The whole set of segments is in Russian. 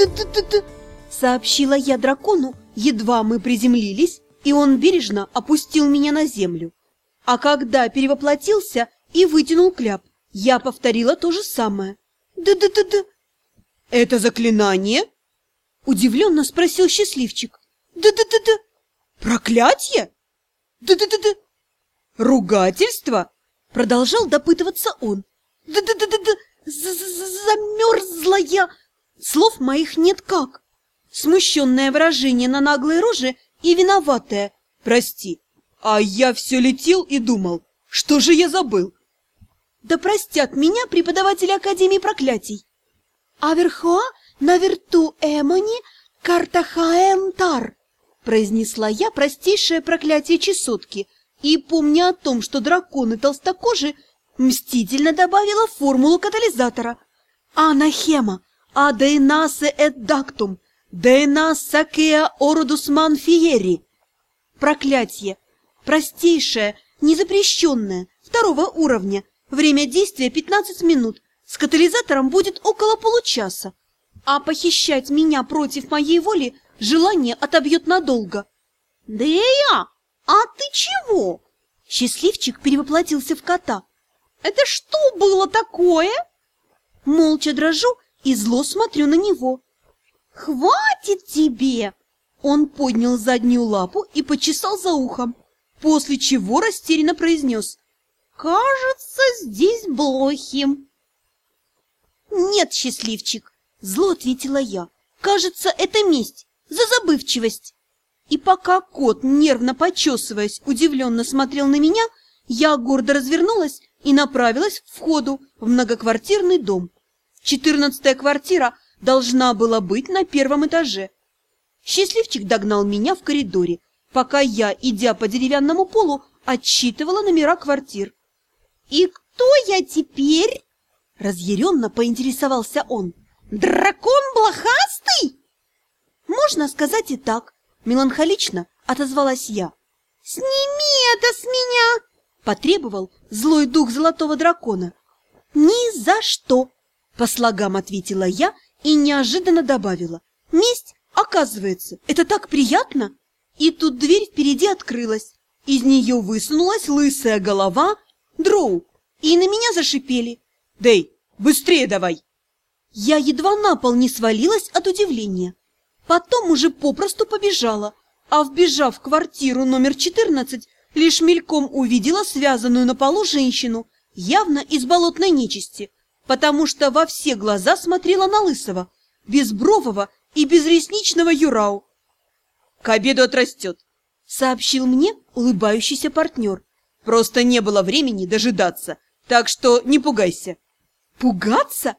«Д-д-д-д-д!» сообщила я дракону, едва мы приземлились, и он бережно опустил меня на землю. А когда перевоплотился и вытянул кляп, я повторила то же самое. «Да-да-да-да!» «Это заклинание?» Удивленно спросил счастливчик. «Да-да-да-да!» «Проклятие?» «Да-да-да-да!» «Ругательство?» Продолжал допытываться он. «Да-да-да-да-да! Замерзла я!» Слов моих нет как. Смущенное выражение на наглой роже и виноватое. «Прости, а я все летел и думал, что же я забыл?» Да простят меня преподаватели Академии проклятий. «Аверхоа на верту эмони картахаэмтар», произнесла я простейшее проклятие чесотки и, помня о том, что драконы толстокожи, мстительно добавила формулу катализатора. «Анахема, адейнасе эт дактум, дейнас сакеа орудус манфиери». Проклятие, простейшее, незапрещенное, второго уровня, время действия 15 минут, с катализатором будет около получаса. А похищать меня против моей воли желание отобьет надолго. Да я! А ты чего? Счастливчик перевоплотился в кота. Это что было такое? Молча дрожу и зло смотрю на него. Хватит тебе! Он поднял заднюю лапу и почесал за ухом, после чего растерянно произнес. Кажется, здесь блохи. «Нет, счастливчик!» – зло ответила я. «Кажется, это месть за забывчивость!» И пока кот, нервно почесываясь, удивленно смотрел на меня, я гордо развернулась и направилась к входу в многоквартирный дом. Четырнадцатая квартира должна была быть на первом этаже. Счастливчик догнал меня в коридоре, пока я, идя по деревянному полу, отсчитывала номера квартир. «И кто я теперь?» Разъяренно поинтересовался он. «Дракон блохастый?» «Можно сказать и так», — меланхолично отозвалась я. «Сними это с меня!» — потребовал злой дух золотого дракона. «Ни за что!» — по слогам ответила я и неожиданно добавила. «Месть, оказывается, это так приятно!» И тут дверь впереди открылась. Из нее высунулась лысая голова Дроу, и на меня зашипели. Дэй, быстрее давай!» Я едва на пол не свалилась от удивления. Потом уже попросту побежала, а вбежав в квартиру номер 14, лишь мельком увидела связанную на полу женщину, явно из болотной нечисти, потому что во все глаза смотрела на лысого, безбрового и безресничного Юрау. «К обеду отрастет», — сообщил мне улыбающийся партнер. «Просто не было времени дожидаться, так что не пугайся». Пугаться?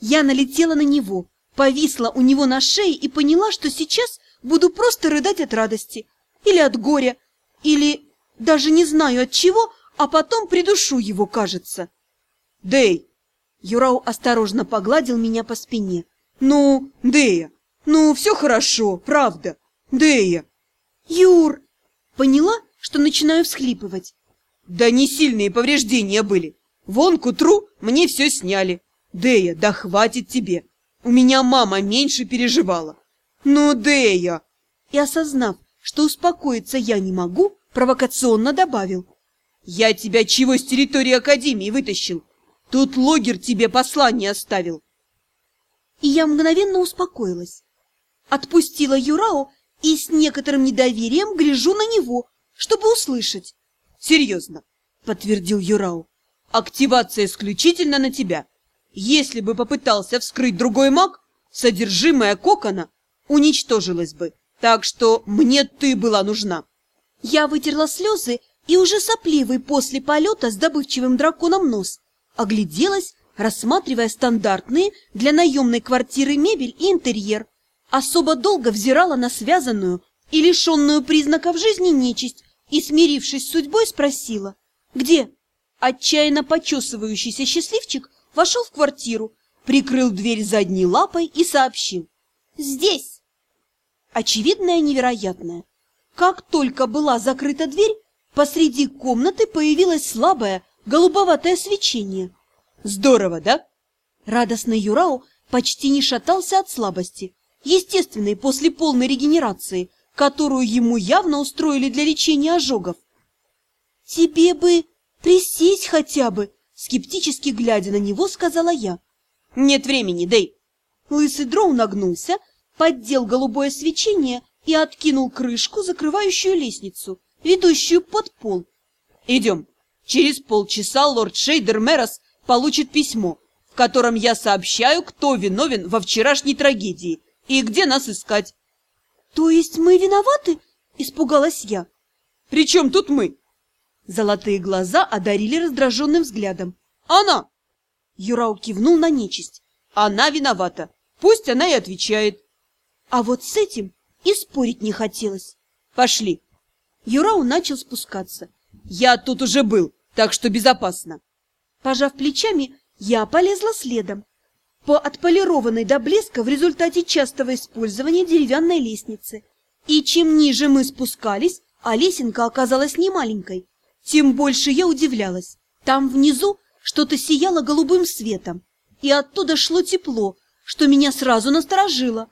Я налетела на него, повисла у него на шее и поняла, что сейчас буду просто рыдать от радости. Или от горя, или даже не знаю от чего, а потом придушу его, кажется. Дэй! Юрау осторожно погладил меня по спине. Ну, Дэя, ну, все хорошо, правда. Дэя! Юр! Поняла, что начинаю всхлипывать. Да не сильные повреждения были. Вон к утру мне все сняли. Дея, да хватит тебе. У меня мама меньше переживала. Ну, Дея! И осознав, что успокоиться я не могу, провокационно добавил. Я тебя чего с территории Академии вытащил? Тут логер тебе послание оставил. И я мгновенно успокоилась. Отпустила Юрао и с некоторым недоверием гляжу на него, чтобы услышать. Серьезно, подтвердил Юрао. Активация исключительно на тебя. Если бы попытался вскрыть другой маг, содержимое кокона уничтожилось бы. Так что мне ты была нужна. Я вытерла слезы и уже сопливый после полета с добывчивым драконом нос огляделась, рассматривая стандартные для наемной квартиры мебель и интерьер. Особо долго взирала на связанную и лишенную признаков жизни нечисть и, смирившись с судьбой, спросила «Где?» Отчаянно почесывающийся счастливчик вошел в квартиру, прикрыл дверь задней лапой и сообщил. «Здесь!» Очевидное невероятное. Как только была закрыта дверь, посреди комнаты появилось слабое голубоватое свечение. «Здорово, да?» Радостный Юрау почти не шатался от слабости, естественной после полной регенерации, которую ему явно устроили для лечения ожогов. «Тебе бы присесть хотя бы!» Скептически глядя на него, сказала я. «Нет времени, Дэй!» Лысый дроу нагнулся, поддел голубое свечение и откинул крышку, закрывающую лестницу, ведущую под пол. «Идем. Через полчаса лорд Шейдер Мерос получит письмо, в котором я сообщаю, кто виновен во вчерашней трагедии и где нас искать». «То есть мы виноваты?» – испугалась я. «При чем тут мы?» Золотые глаза одарили раздраженным взглядом. «Она!» Юрау кивнул на нечисть. «Она виновата. Пусть она и отвечает». А вот с этим и спорить не хотелось. «Пошли». Юрау начал спускаться. «Я тут уже был, так что безопасно». Пожав плечами, я полезла следом. По отполированной до блеска в результате частого использования деревянной лестницы. И чем ниже мы спускались, а лесенка оказалась немаленькой, тем больше я удивлялась. Там внизу что-то сияло голубым светом, и оттуда шло тепло, что меня сразу насторожило.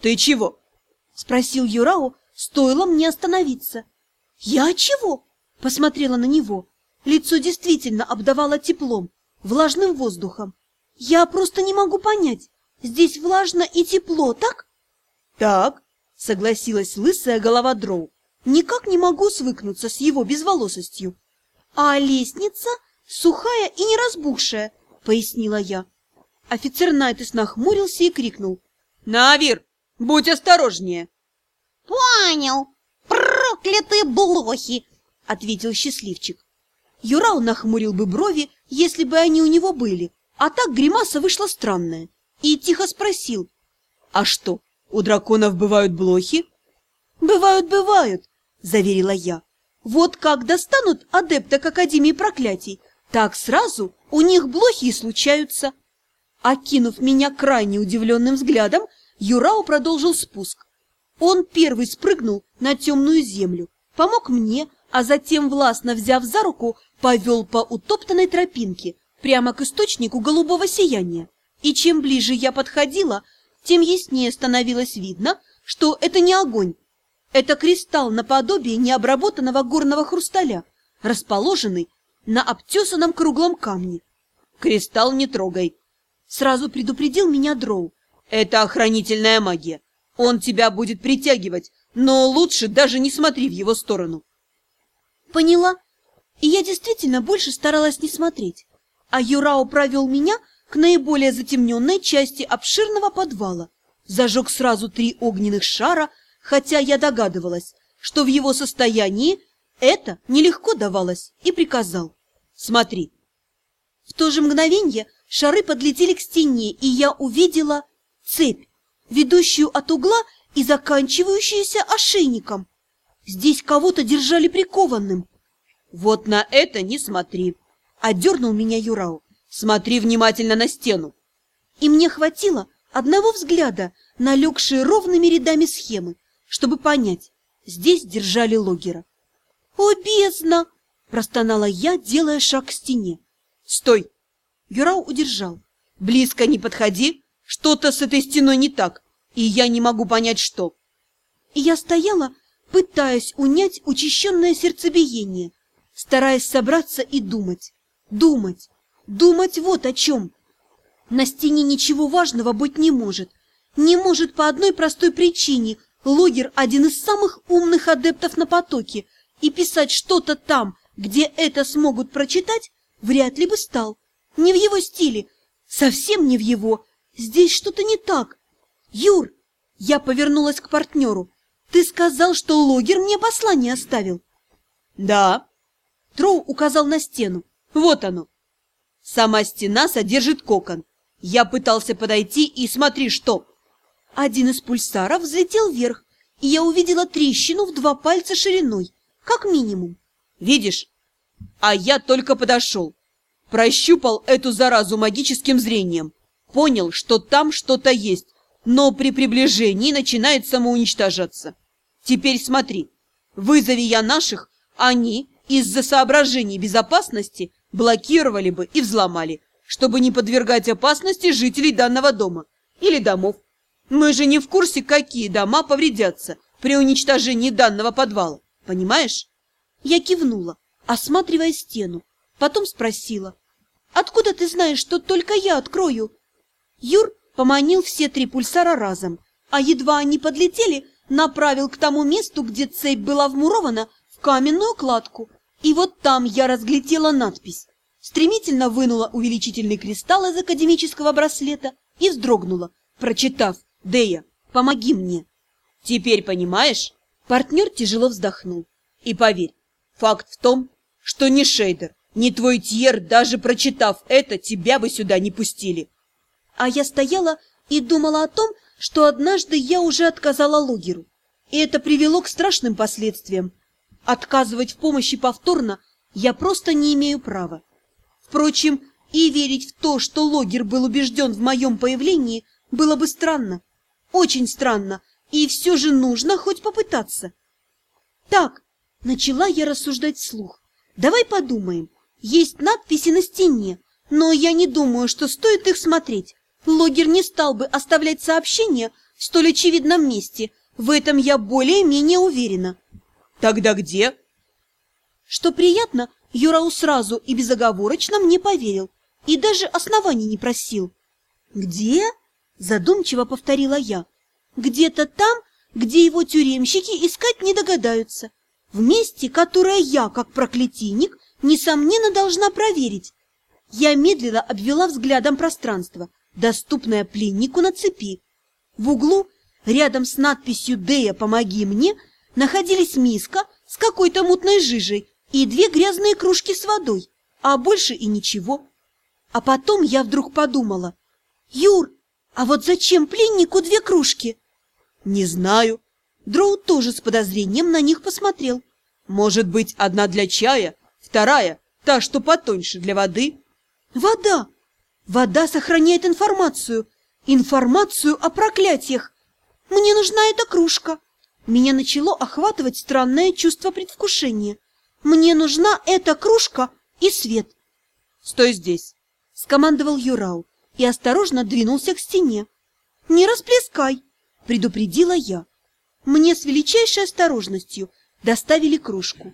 «Ты чего?» — спросил Юрао, стоило мне остановиться. «Я чего?» — посмотрела на него. Лицо действительно обдавало теплом, влажным воздухом. «Я просто не могу понять, здесь влажно и тепло, так?» «Так», — согласилась лысая голова Дроу. Никак не могу свыкнуться с его безволосостью. А лестница сухая и не разбухшая, пояснила я. Офицер Найтес нахмурился и крикнул. Навир, будь осторожнее. Понял. Проклятые блохи, ответил счастливчик. Юрау нахмурил бы брови, если бы они у него были, а так гримаса вышла странная. И тихо спросил. А что, у драконов бывают блохи? Бывают, бывают, заверила я. Вот как достанут адепта к Академии проклятий, так сразу у них блохи и случаются. Окинув меня крайне удивленным взглядом, Юрао продолжил спуск. Он первый спрыгнул на темную землю, помог мне, а затем, властно взяв за руку, повел по утоптанной тропинке прямо к источнику голубого сияния. И чем ближе я подходила, тем яснее становилось видно, что это не огонь, это кристалл наподобие необработанного горного хрусталя, расположенный на обтесанном круглом камне. «Кристалл не трогай!» Сразу предупредил меня Дроу. «Это охранительная магия. Он тебя будет притягивать, но лучше даже не смотри в его сторону». Поняла. И я действительно больше старалась не смотреть. А Юрао провел меня к наиболее затемненной части обширного подвала. Зажег сразу три огненных шара – хотя я догадывалась, что в его состоянии это нелегко давалось, и приказал «Смотри». В то же мгновенье шары подлетели к стене, и я увидела цепь, ведущую от угла и заканчивающуюся ошейником. Здесь кого-то держали прикованным. «Вот на это не смотри!» — одернул меня Юрау. «Смотри внимательно на стену!» И мне хватило одного взгляда на легшие ровными рядами схемы, чтобы понять, здесь держали логера. «О, бездна!» – простонала я, делая шаг к стене. «Стой!» Юрау удержал. «Близко не подходи! Что-то с этой стеной не так, и я не могу понять, что!» И я стояла, пытаясь унять учащенное сердцебиение, стараясь собраться и думать, думать, думать вот о чем. На стене ничего важного быть не может. Не может по одной простой причине – Логер – один из самых умных адептов на потоке, и писать что-то там, где это смогут прочитать, вряд ли бы стал. Не в его стиле, совсем не в его. Здесь что-то не так. Юр, я повернулась к партнеру. Ты сказал, что Логер мне послание оставил. Да. Троу указал на стену. Вот оно. Сама стена содержит кокон. Я пытался подойти и смотри, что... Один из пульсаров взлетел вверх, и я увидела трещину в два пальца шириной, как минимум. Видишь? А я только подошел. Прощупал эту заразу магическим зрением. Понял, что там что-то есть, но при приближении начинает самоуничтожаться. Теперь смотри. Вызови я наших, они из-за соображений безопасности блокировали бы и взломали, чтобы не подвергать опасности жителей данного дома или домов. Мы же не в курсе, какие дома повредятся при уничтожении данного подвала, понимаешь? Я кивнула, осматривая стену, потом спросила. «Откуда ты знаешь, что только я открою?» Юр поманил все три пульсара разом, а едва они подлетели, направил к тому месту, где цепь была вмурована в каменную кладку. И вот там я разглядела надпись. Стремительно вынула увеличительный кристалл из академического браслета и вздрогнула, прочитав «Дея, помоги мне». Теперь понимаешь? Партнер тяжело вздохнул. И поверь, факт в том, что ни Шейдер, ни твой Тьер, даже прочитав это, тебя бы сюда не пустили. А я стояла и думала о том, что однажды я уже отказала Логеру, и это привело к страшным последствиям. Отказывать в помощи повторно я просто не имею права. Впрочем, и верить в то, что Логер был убежден в моем появлении, было бы странно. Очень странно, и все же нужно хоть попытаться. Так, начала я рассуждать вслух. Давай подумаем. Есть надписи на стене, но я не думаю, что стоит их смотреть. Логер не стал бы оставлять сообщение в столь очевидном месте. В этом я более-менее уверена. Тогда где? Что приятно, Юрау сразу и безоговорочно мне поверил. И даже оснований не просил. Где? Задумчиво повторила я. Где-то там, где его тюремщики искать не догадаются. В месте, которое я, как проклятийник, несомненно должна проверить. Я медленно обвела взглядом пространство – доступная пленнику на цепи. В углу, рядом с надписью «Дея, помоги мне», находились миска с какой-то мутной жижей и две грязные кружки с водой, а больше и ничего. А потом я вдруг подумала, «Юр, а вот зачем пленнику две кружки?» «Не знаю». Дроу тоже с подозрением на них посмотрел. «Может быть, одна для чая, вторая, та, что потоньше, для воды?» «Вода! Вода сохраняет информацию. Информацию о проклятиях. Мне нужна эта кружка. Меня начало охватывать странное чувство предвкушения. Мне нужна эта кружка и свет. «Стой здесь!» — скомандовал Юрау и осторожно двинулся к стене. «Не расплескай!» — предупредила я. Мне с величайшей осторожностью доставили кружку,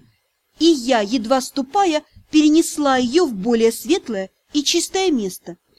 и я, едва ступая, перенесла ее в более светлое и чистое место –